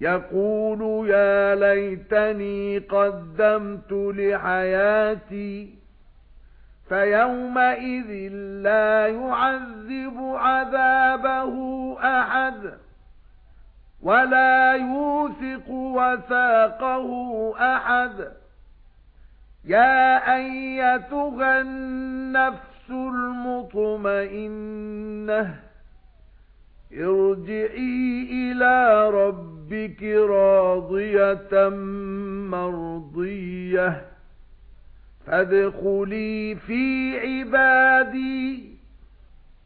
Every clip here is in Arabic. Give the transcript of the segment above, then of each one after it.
يَقُولُ يَا لَيْتَنِي قَدَّمْتُ لِحَيَاتِي فَيَوْمَئِذٍ لَّا يُعَذِّبُ عَذَابَهُ أَحَدٌ وَلَا يُوثِقُ وَثَاقَهُ أَحَدٌ يَا أَيَّتُهَا النَّفْسُ الْمُطْمَئِنَّةُ ارْجِعِي إِلَى رَبِّكِ رَاضِيَةً مَرْضِيَّةً فَادْخُلِي فِي عِبَادِي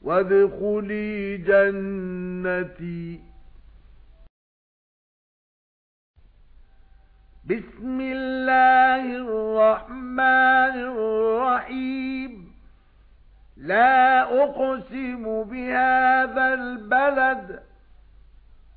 وَادْخُلِي جَنَّتِي. بِسْمِ اللَّهِ الرَّحْمَنِ الرَّحِيمِ. لَا أُقْسِمُ بِهَذَا الْبَلَدِ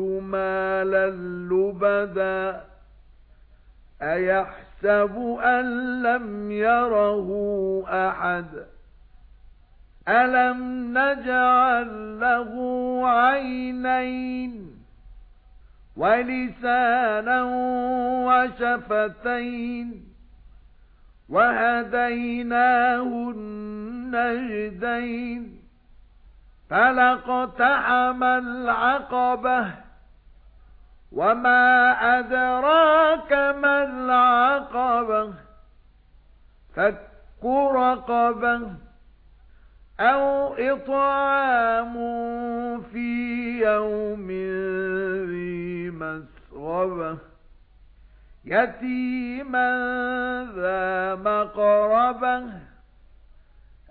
مَالًا لُّبَدًا أَيَحْسَبُ أَن لَّمْ يَرَهُ أَحَدٌ أَلَمْ نَجْعَل لَّهُ عَيْنَيْنِ وَلِسَانًا وَشَفَتَيْنِ وَهَدَيْنَاهُ النَّجْدَيْنِ فَلَقْتَحَمَ الْعَقَبَةَ وَمَا أَدْرَاكَ مَا الْعَقَبَةُ فَكُّ رَقَبَةٍ أَوْ إِطْعَامٌ فِي يَوْمٍ ذِي مَسْغَبَةٍ يَتِيمًا ذَا مَقْرَبَةٍ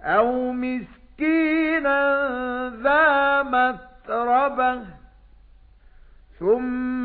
أَوْ مِسْكِينًا ذَا مَتْرَبَةٍ ثُمَّ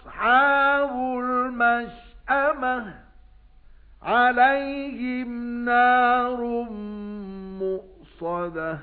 أَصْحَابُ الْمَشْأَمَةِ عَلَيْهِمْ نَارٌ مُؤْصَدَةٌ